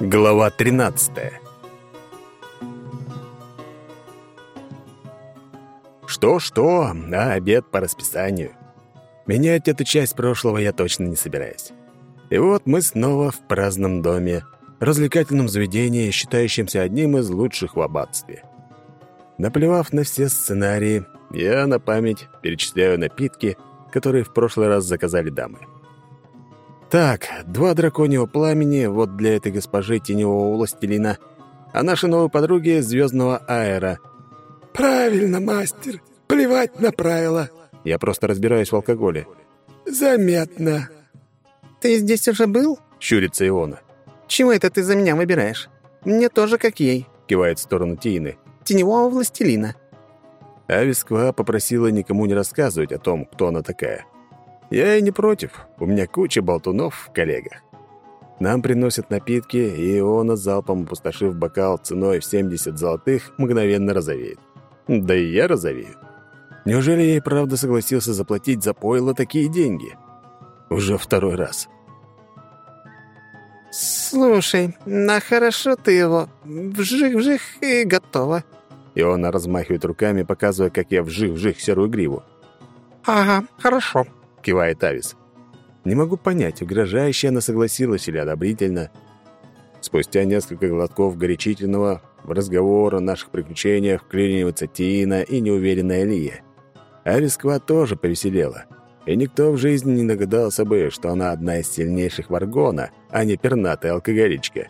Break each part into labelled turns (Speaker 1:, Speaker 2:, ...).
Speaker 1: Глава 13. Что-что, а обед по расписанию. Менять эту часть прошлого я точно не собираюсь. И вот мы снова в праздном доме, развлекательном заведении, считающемся одним из лучших в аббатстве. Наплевав на все сценарии, я на память перечисляю напитки, которые в прошлый раз заказали дамы. Так, два драконьего пламени вот для этой госпожи теневого властелина, а нашей новой подруги звездного аэра.
Speaker 2: «Правильно, мастер. Плевать на правила».
Speaker 1: Я просто разбираюсь в алкоголе.
Speaker 2: «Заметно».
Speaker 3: «Ты здесь уже был?»
Speaker 1: — щурится Иона.
Speaker 3: «Чего это ты за меня выбираешь? Мне тоже как ей», —
Speaker 1: кивает в сторону Тины.
Speaker 3: «Теневого властелина».
Speaker 1: А Висква попросила никому не рассказывать о том, кто она такая. Я и не против, у меня куча болтунов в коллегах. Нам приносят напитки, и Иона, залпом опустошив бокал ценой в 70 золотых, мгновенно розовеет. Да и я розовею. Неужели я и правда согласился заплатить за пойло такие деньги? Уже второй раз.
Speaker 3: «Слушай, на хорошо ты его. Вжих-вжих и готово».
Speaker 1: И он размахивает руками, показывая, как я вжих-вжих серую гриву.
Speaker 3: «Ага, хорошо», —
Speaker 1: кивает Авис. Не могу понять, угрожающе она согласилась или одобрительно. Спустя несколько глотков горячительного в разговор о наших приключениях вклинивается Тина и неуверенная Лия. Ависква тоже повеселела. И никто в жизни не догадался бы, что она одна из сильнейших Варгона, а не пернатая алкоголичка.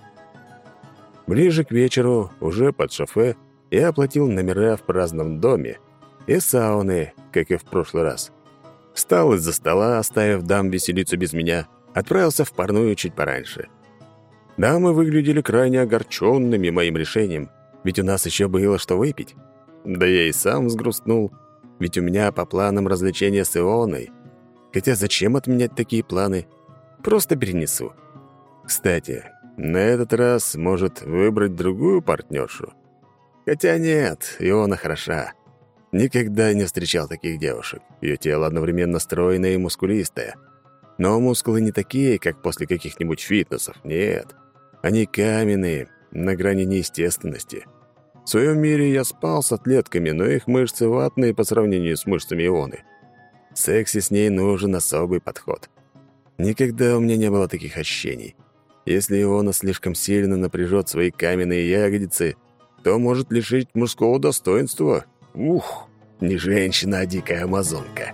Speaker 1: Ближе к вечеру, уже под шофе, я оплатил номера в праздном доме и сауны, как и в прошлый раз. Встал из-за стола, оставив дам веселиться без меня, отправился в парную чуть пораньше. Дамы выглядели крайне огорченными моим решением, ведь у нас еще было что выпить. Да я и сам взгрустнул, ведь у меня по планам развлечения с Ионой. Хотя зачем отменять такие планы? Просто перенесу. Кстати, на этот раз может выбрать другую партнершу. Хотя нет, Иона хороша. Никогда не встречал таких девушек. Ее тело одновременно стройное и мускулистое. Но мускулы не такие, как после каких-нибудь фитнесов, нет. Они каменные, на грани неестественности. В своем мире я спал с атлетками, но их мышцы ватные по сравнению с мышцами Ионы. В сексе с ней нужен особый подход. Никогда у меня не было таких ощущений. Если Иона слишком сильно напряжет свои каменные ягодицы, то может лишить мужского достоинства, Ух, не женщина, а дикая амазонка.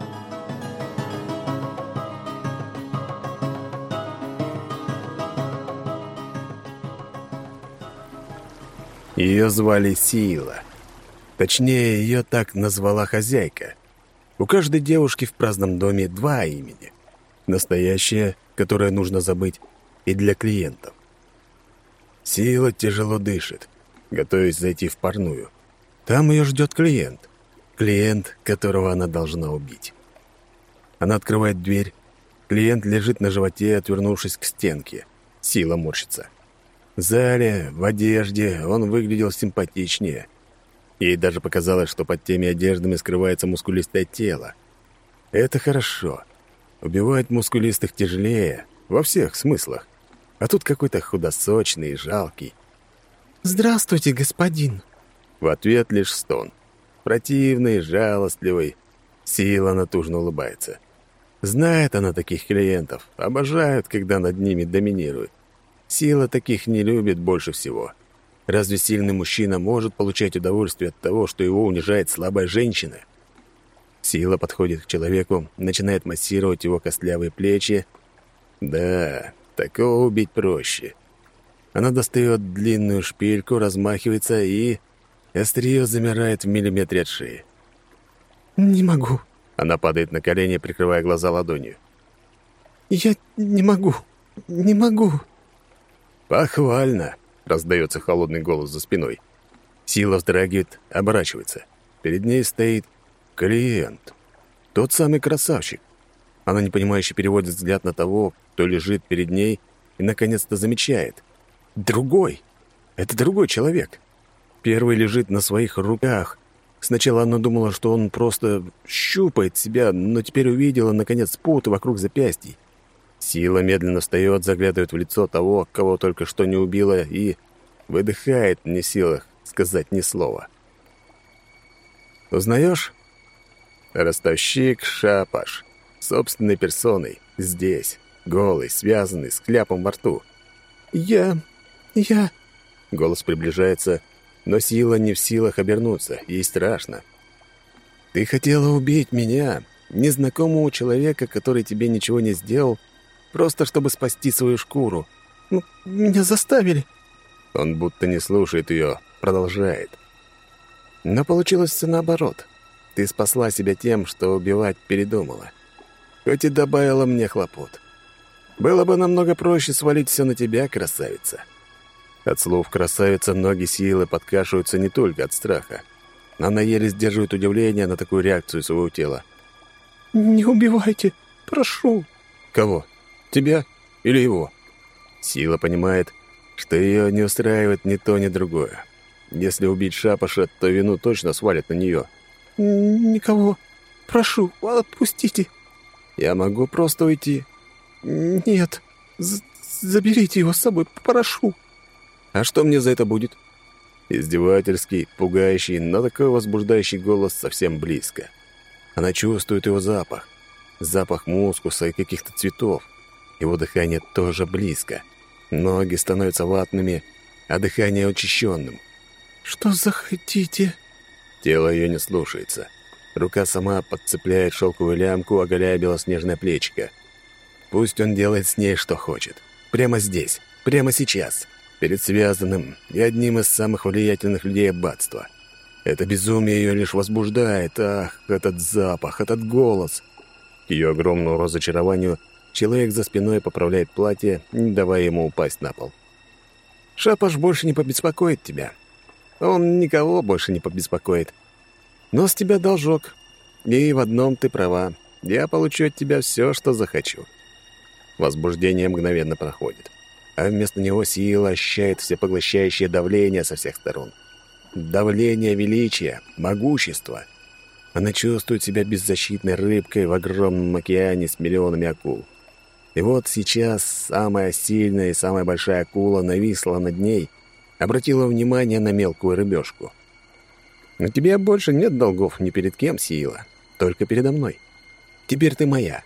Speaker 1: Ее звали Сила. Точнее, ее так назвала хозяйка. У каждой девушки в праздном доме два имени. Настоящее, которое нужно забыть, и для клиентов. Сила тяжело дышит, готовясь зайти в парную. Там ее ждет клиент. Клиент, которого она должна убить. Она открывает дверь. Клиент лежит на животе, отвернувшись к стенке. Сила морщится. В зале, в одежде он выглядел симпатичнее. Ей даже показалось, что под теми одеждами скрывается мускулистое тело. Это хорошо. Убивать мускулистых тяжелее, во всех смыслах. А тут какой-то худосочный и жалкий.
Speaker 3: «Здравствуйте, господин»,
Speaker 1: в ответ лишь стон. Противный, жалостливый. Сила натужно улыбается. Знает она таких клиентов. Обожают, когда над ними доминирует. Сила таких не любит больше всего. Разве сильный мужчина может получать удовольствие от того, что его унижает слабая женщина? Сила подходит к человеку, начинает массировать его костлявые плечи. Да, такого убить проще. Она достает длинную шпильку, размахивается и... Острие замирает в миллиметре от шеи.
Speaker 3: «Не могу».
Speaker 1: Она падает на колени, прикрывая глаза ладонью.
Speaker 3: «Я не могу. Не могу».
Speaker 1: «Похвально», — раздается холодный голос за спиной. Сила вздрагивает, оборачивается. Перед ней стоит клиент. Тот самый красавчик. Она непонимающе переводит взгляд на того, кто лежит перед ней, и наконец-то замечает. Другой. Это другой человек. Первый лежит на своих руках. Сначала она думала, что он просто щупает себя, но теперь увидела, наконец, путы вокруг запястий. Сила медленно встает, заглядывает в лицо того, кого только что не убила, и выдыхает не в силах сказать ни слова. «Узнаешь?» Ростовщик Шапаш, собственной персоной, здесь, голый, связанный, с кляпом во рту.
Speaker 3: «Я... я...»
Speaker 1: Голос приближается, но сила не в силах обернуться, ей страшно. «Ты хотела убить меня, незнакомого человека, который тебе ничего не сделал, просто чтобы спасти свою шкуру.
Speaker 3: Ну, меня заставили».
Speaker 1: Он будто не слушает ее, продолжает. Но получилось все наоборот. Ты спасла себя тем, что убивать передумала. Хоть и добавила мне хлопот. Было бы намного проще свалить все на тебя, красавица. От слов красавица ноги силы подкашиваются не только от страха. Она еле сдерживает удивление на такую реакцию своего тела.
Speaker 3: «Не убивайте, прошу».
Speaker 1: «Кого? Тебя или его?» Сила понимает, что ее не устраивает ни то, ни другое. Если убить Шапаша, то вину точно свалят на нее.
Speaker 3: «Никого. Прошу, отпустите».
Speaker 1: «Я могу просто уйти».
Speaker 3: «Нет. З заберите его с собой, прошу».
Speaker 1: «А что мне за это будет?» Издевательский, пугающий, но такой возбуждающий голос совсем близко. Она чувствует его запах. Запах мускуса и каких-то цветов. Его дыхание тоже близко. Ноги становятся ватными, а дыхание учащенным.
Speaker 3: «Что захотите?»
Speaker 1: Тело ее не слушается. Рука сама подцепляет шелковую лямку, оголяя белоснежное плечико. Пусть он делает с ней, что хочет. Прямо здесь, прямо сейчас, перед связанным и одним из самых влиятельных людей аббатства. Это безумие ее лишь возбуждает. Ах, этот запах, этот голос. К ее огромному разочарованию человек за спиной поправляет платье, не давая ему упасть на пол. «Шапаш больше не побеспокоит тебя. Он никого больше не побеспокоит. Но с тебя должок. И в одном ты права. Я получу от тебя все, что захочу». Возбуждение мгновенно проходит. А вместо него сила ощущает всепоглощающее давление со всех сторон. Давление величия, могущества. Она чувствует себя беззащитной рыбкой в огромном океане с миллионами акул. И вот сейчас самая сильная и самая большая акула нависла над ней, обратила внимание на мелкую рыбешку. «У тебя больше нет долгов ни перед кем, Сила, только передо мной. Теперь ты моя.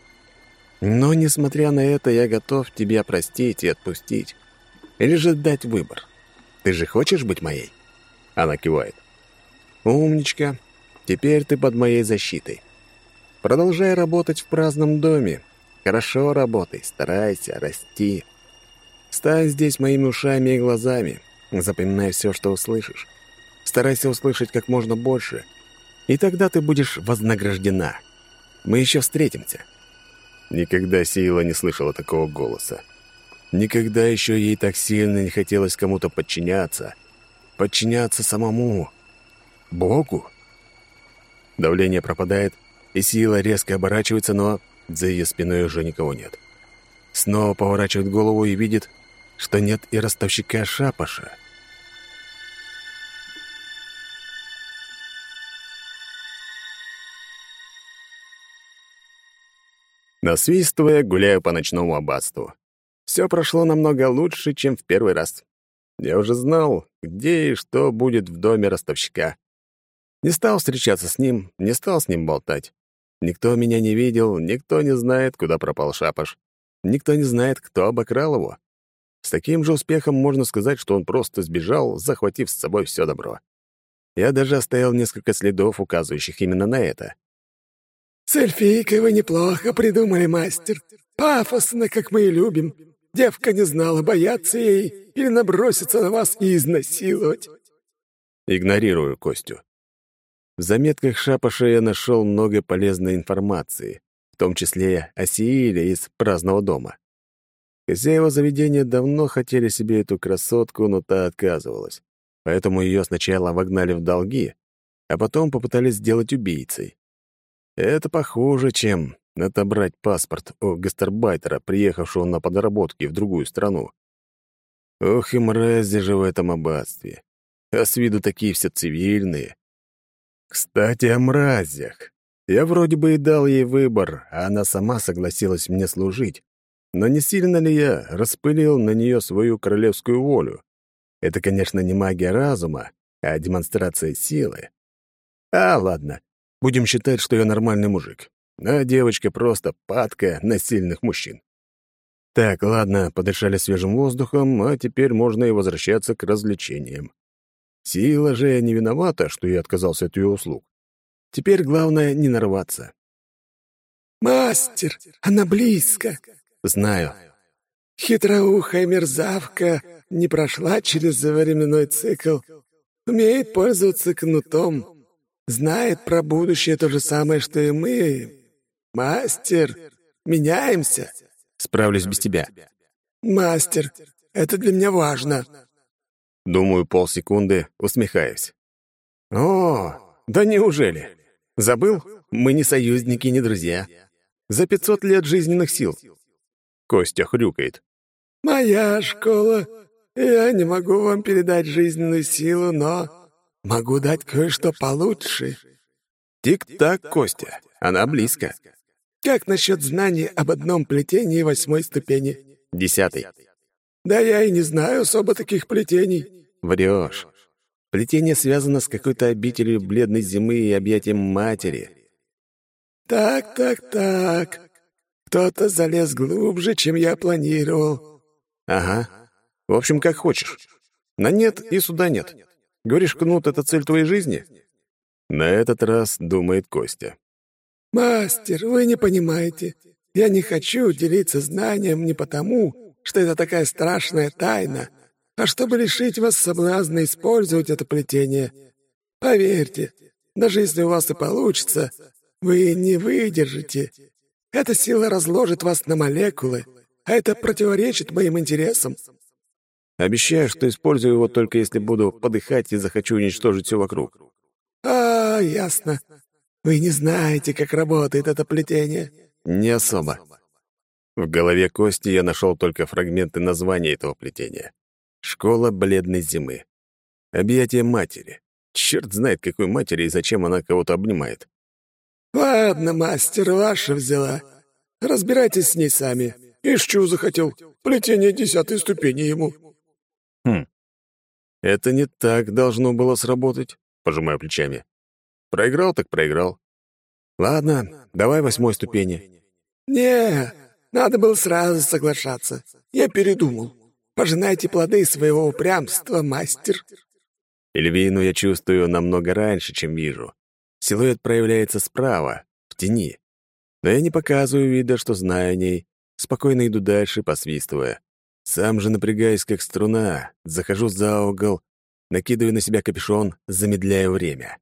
Speaker 1: Но, несмотря на это, я готов тебя простить и отпустить. Или же дать выбор. Ты же хочешь быть моей?» Она кивает. «Умничка. Теперь ты под моей защитой. Продолжай работать в праздном доме. Хорошо работай, старайся, расти. Стань здесь моими ушами и глазами. Запоминай все, что услышишь. Старайся услышать как можно больше. И тогда ты будешь вознаграждена. Мы еще встретимся». Никогда Сила не слышала такого голоса. Никогда еще ей так сильно не хотелось кому-то подчиняться — подчиняться самому Богу. Давление пропадает, и сила резко оборачивается, но за ее спиной уже никого нет. Снова поворачивает голову и видит, что нет и ростовщика Шапаша. Насвистывая, гуляю по ночному аббатству. Все прошло намного лучше, чем в первый раз. Я уже знал, где и что будет в доме ростовщика. Не стал встречаться с ним, не стал с ним болтать. Никто меня не видел, никто не знает, куда пропал Шапаш. Никто не знает, кто обокрал его. С таким же успехом можно сказать, что он просто сбежал, захватив с собой все добро. Я даже оставил несколько следов, указывающих именно на это.
Speaker 2: «С эльфийкой вы неплохо придумали, мастер. Пафосно, как мы и любим. Девка не знала, бояться ей или наброситься на вас и изнасиловать.
Speaker 1: Игнорирую Костю. В заметках Шапаша я нашел много полезной информации, в том числе о Сииле из праздного дома. Хозяева заведения давно хотели себе эту красотку, но та отказывалась. Поэтому ее сначала вогнали в долги, а потом попытались сделать убийцей. Это похуже, чем отобрать паспорт у гастарбайтера, приехавшего на подработки в другую страну. Ох и мрази же в этом аббатстве. А с виду такие все цивильные. Кстати, о мразях. Я вроде бы и дал ей выбор, а она сама согласилась мне служить. Но не сильно ли я распылил на нее свою королевскую волю? Это, конечно, не магия разума, а демонстрация силы. А, ладно, будем считать, что я нормальный мужик, а девочка просто падка на сильных мужчин. Так, ладно, подышали свежим воздухом, а теперь можно и возвращаться к развлечениям. Сила же не виновата, что я отказался от ее услуг. Теперь главное — не нарваться.
Speaker 2: «Мастер, она близко!»
Speaker 1: «Знаю».
Speaker 2: «Хитроухая мерзавка не прошла через временной цикл, умеет пользоваться кнутом, знает про будущее то же самое, что и мы. Мастер, меняемся!»
Speaker 1: «Справлюсь без тебя».
Speaker 2: «Мастер, это для меня важно».
Speaker 1: Думаю, полсекунды, усмехаюсь. «О, да неужели? Забыл? Мы не союзники, не друзья. За пятьсот лет жизненных сил». Костя хрюкает.
Speaker 2: «Моя школа. Я не могу вам передать жизненную силу, но могу дать кое-что получше».
Speaker 1: «Тик-так, Костя. Она близко».
Speaker 2: «Как насчет знаний об одном плетении восьмой ступени?»
Speaker 1: «Десятый».
Speaker 2: «Да я и не знаю особо таких плетений».
Speaker 1: Врешь. Плетение связано с какой-то обителью бледной зимы и объятием матери.
Speaker 2: Так, так, так. Кто-то залез глубже, чем я планировал.
Speaker 1: Ага. В общем, как хочешь. На нет и сюда нет. Говоришь, кнут — это цель твоей жизни? На этот раз думает Костя.
Speaker 2: «Мастер, вы не понимаете. Я не хочу делиться знанием не потому, что это такая страшная тайна, а чтобы лишить вас соблазна использовать это плетение. Поверьте, даже если у вас и получится, вы не выдержите. Эта сила разложит вас на молекулы, а это противоречит моим интересам.
Speaker 1: Обещаю, что использую его только если буду подыхать и захочу уничтожить все вокруг.
Speaker 2: А, ясно. Вы не знаете, как работает это плетение.
Speaker 1: Не особо. В голове Кости я нашел только фрагменты названия этого плетения. Школа бледной зимы. Объятие матери. Черт знает, какой матери и зачем она кого-то обнимает.
Speaker 2: «Ладно, мастер, ваша взяла. Разбирайтесь с ней сами. Ишчу захотел. Плетение десятой ступени ему».
Speaker 1: «Хм. Это не так должно было сработать», — пожимаю плечами. «Проиграл так проиграл. Ладно, давай восьмой ступени».
Speaker 2: «Не, надо было сразу соглашаться. Я передумал. Пожинайте плоды своего упрямства, мастер».
Speaker 1: Эльвину я чувствую намного раньше, чем вижу. Силуэт проявляется справа, в тени. Но я не показываю вида, что знаю о ней. Спокойно иду дальше, посвистывая. Сам же напрягаюсь, как струна, захожу за угол, накидываю на себя капюшон, замедляю время.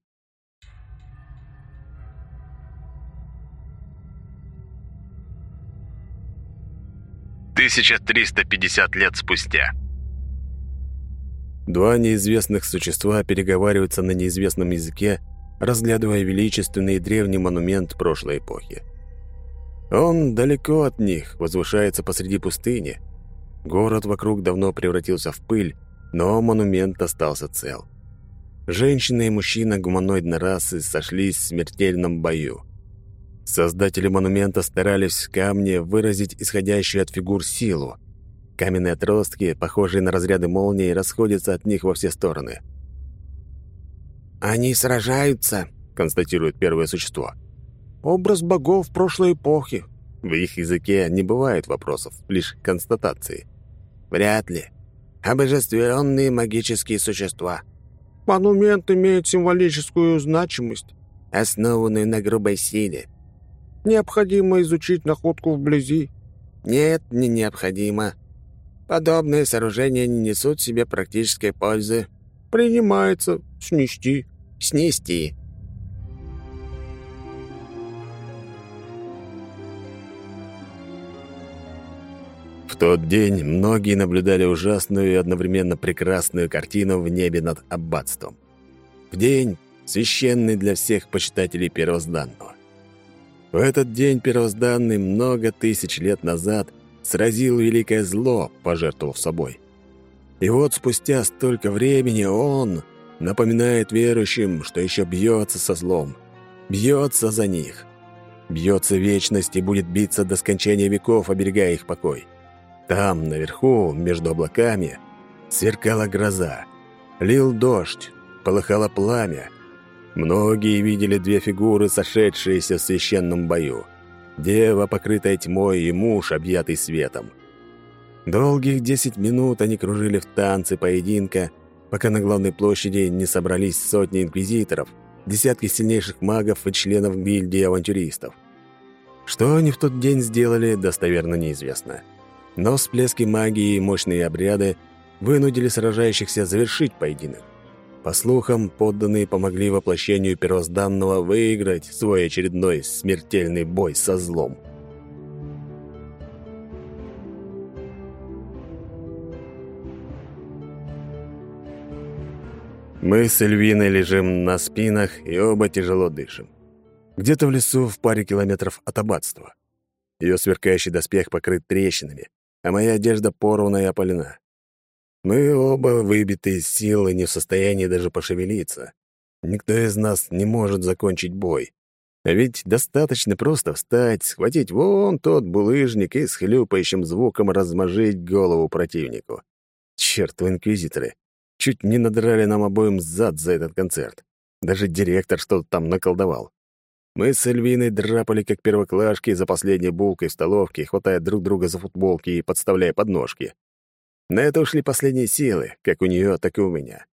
Speaker 1: Тысяча триста пятьдесят лет спустя. Два неизвестных существа переговариваются на неизвестном языке, разглядывая величественный древний монумент прошлой эпохи. Он далеко от них, возвышается посреди пустыни. Город вокруг давно превратился в пыль, но монумент остался цел. Женщина и мужчина гуманоидной расы сошлись в смертельном бою. Создатели монумента старались в камне выразить исходящую от фигур силу. Каменные отростки, похожие на разряды молнии, расходятся от них во все стороны.
Speaker 3: «Они сражаются», — констатирует первое существо.
Speaker 1: «Образ богов прошлой эпохи». В их языке не бывает вопросов, лишь констатации.
Speaker 3: «Вряд ли. Обожествленные магические существа».
Speaker 2: «Монумент имеет символическую значимость».
Speaker 3: «Основанную на грубой силе».
Speaker 2: Необходимо изучить находку вблизи.
Speaker 3: Нет, не необходимо. Подобные сооружения не несут себе практической пользы.
Speaker 2: Принимается снести.
Speaker 3: Снести.
Speaker 1: В тот день многие наблюдали ужасную и одновременно прекрасную картину в небе над аббатством. В день, священный для всех почитателей первозданного. В этот день первозданный много тысяч лет назад сразил великое зло, пожертвовав собой. И вот спустя столько времени он напоминает верующим, что еще бьется со злом, бьется за них. Бьется вечность и будет биться до скончания веков, оберегая их покой. Там, наверху, между облаками, сверкала гроза. Лил дождь, полыхало пламя. Многие видели две фигуры, сошедшиеся в священном бою. Дева, покрытая тьмой, и муж, объятый светом. Долгих десять минут они кружили в танце поединка, пока на главной площади не собрались сотни инквизиторов, десятки сильнейших магов и членов гильдии авантюристов. Что они в тот день сделали, достоверно неизвестно. Но всплески магии и мощные обряды вынудили сражающихся завершить поединок. По слухам, подданные помогли воплощению первозданного выиграть свой очередной смертельный бой со злом. Мы с Эльвиной лежим на спинах и оба тяжело дышим. Где-то в лесу в паре километров от аббатства. Ее сверкающий доспех покрыт трещинами, а моя одежда порвана и опалена. Мы оба выбиты из сил и не в состоянии даже пошевелиться. Никто из нас не может закончить бой. А ведь достаточно просто встать, схватить вон тот булыжник и с хлюпающим звуком размажить голову противнику. Чёртовы инквизиторы! Чуть не надрали нам обоим зад за этот концерт. Даже директор что-то там наколдовал. Мы с Эльвиной драпали, как первоклашки, за последней булкой в столовке, хватая друг друга за футболки и подставляя подножки. На это ушли последние силы, как у нее, так и у меня.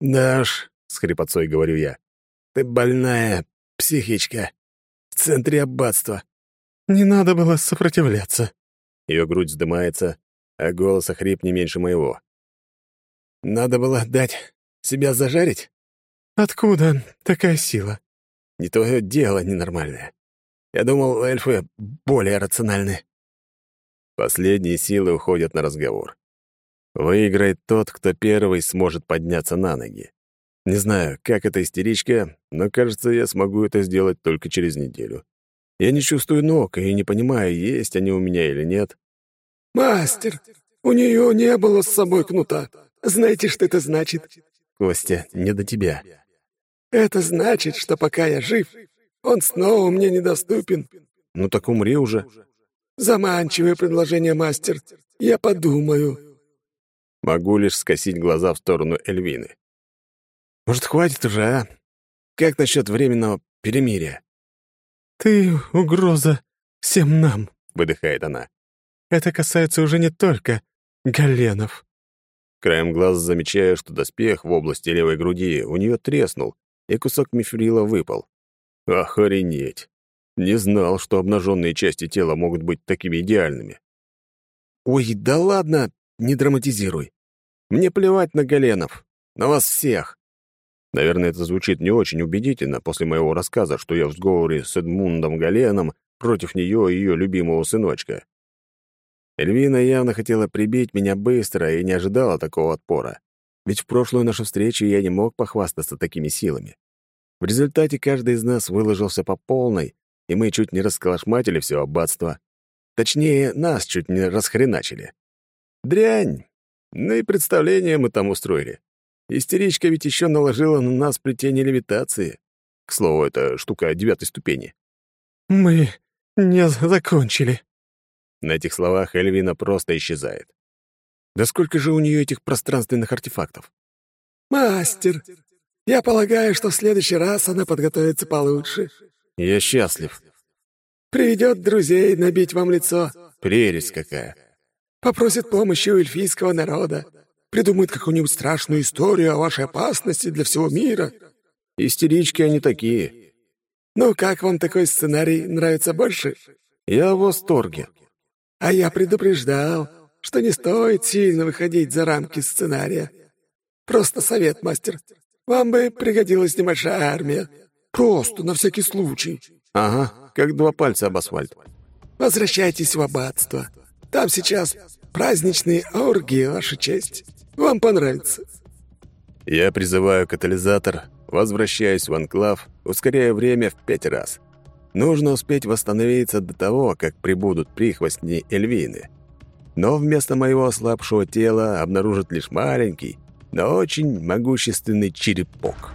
Speaker 1: «Даш», — с хрипотцой говорю я, — «ты больная психичка в центре аббатства». «Не надо было сопротивляться». Ее грудь вздымается, а голос охрип не меньше моего. Надо было дать себя зажарить? Откуда такая сила? Не твое дело ненормальное. Я думал, эльфы более рациональны. Последние силы уходят на разговор. Выиграет тот, кто первый сможет подняться на ноги. Не знаю, как эта истеричка, но, кажется, я смогу это сделать только через неделю. Я не чувствую ног и не понимаю, есть они у меня или нет.
Speaker 2: «Мастер, у нее не было с собой кнута. Знаете, что это значит?
Speaker 1: Костя, не до тебя.
Speaker 2: Это значит, что пока я жив, он снова мне недоступен.
Speaker 1: Ну так умри уже.
Speaker 2: Заманчивое предложение, мастер. Я подумаю.
Speaker 1: Могу лишь скосить глаза в сторону Эльвины. Может, хватит уже, а? Как насчет временного перемирия?
Speaker 4: «Ты угроза всем нам», —
Speaker 1: выдыхает она.
Speaker 4: «Это касается уже не только Галенов».
Speaker 1: Краем глаз замечаю, что доспех в области левой груди у нее треснул, и кусок мифрила выпал. Охренеть! Не знал, что обнаженные части тела могут быть такими идеальными. Ой, да ладно, не драматизируй. Мне плевать на Галенов, на вас всех. Наверное, это звучит не очень убедительно после моего рассказа, что я в сговоре с Эдмундом Галеном против нее и ее любимого сыночка. Эльвина явно хотела прибить меня быстро и не ожидала такого отпора. Ведь в прошлую нашу встречу я не мог похвастаться такими силами. В результате каждый из нас выложился по полной, и мы чуть не расколошматили все аббатство. Точнее, нас чуть не расхреначили. Дрянь! Ну и представление мы там устроили. Истеричка ведь еще наложила на нас плетение левитации. К слову, это штука девятой ступени.
Speaker 4: «Мы не закончили»,
Speaker 1: на этих словах Эльвина просто исчезает. Да сколько же у нее этих пространственных артефактов?
Speaker 2: «Мастер, я полагаю, что в следующий раз она подготовится получше».
Speaker 1: «Я счастлив».
Speaker 2: «Приведет друзей набить вам лицо».
Speaker 1: «Прелесть какая».
Speaker 2: «Попросит помощи у эльфийского народа. Придумает какую-нибудь страшную историю о вашей опасности для всего мира».
Speaker 1: «Истерички они такие».
Speaker 2: «Ну, как вам такой сценарий нравится больше?»
Speaker 1: «Я в восторге».
Speaker 2: А я предупреждал, что не стоит сильно выходить за рамки сценария. Просто совет, мастер. Вам бы пригодилась небольшая армия. Просто на всякий случай.
Speaker 1: Ага, как два пальца об асфальт.
Speaker 2: Возвращайтесь в аббатство. Там сейчас праздничные оргии, ваша честь. Вам понравится.
Speaker 1: Я призываю катализатор, возвращаюсь в анклав, ускоряя время в пять раз. Нужно успеть восстановиться до того, как прибудут прихвостни Эльвины. Но вместо моего ослабшего тела обнаружат лишь маленький, но очень могущественный черепок.